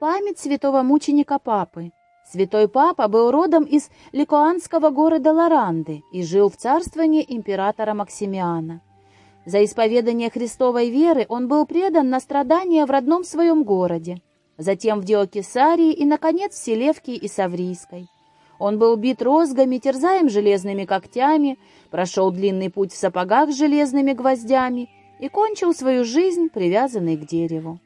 Память святого мученика Папы. Святой Папа был родом из ликуанского города Лоранды и жил в царствовании императора Максимиана. За исповедание Христовой веры он был предан на страдания в родном своем городе, затем в Диокесарии и, наконец, в Селевке и Саврийской. Он был бит розгами, терзаем железными когтями, прошел длинный путь в сапогах с железными гвоздями и кончил свою жизнь, привязанный к дереву.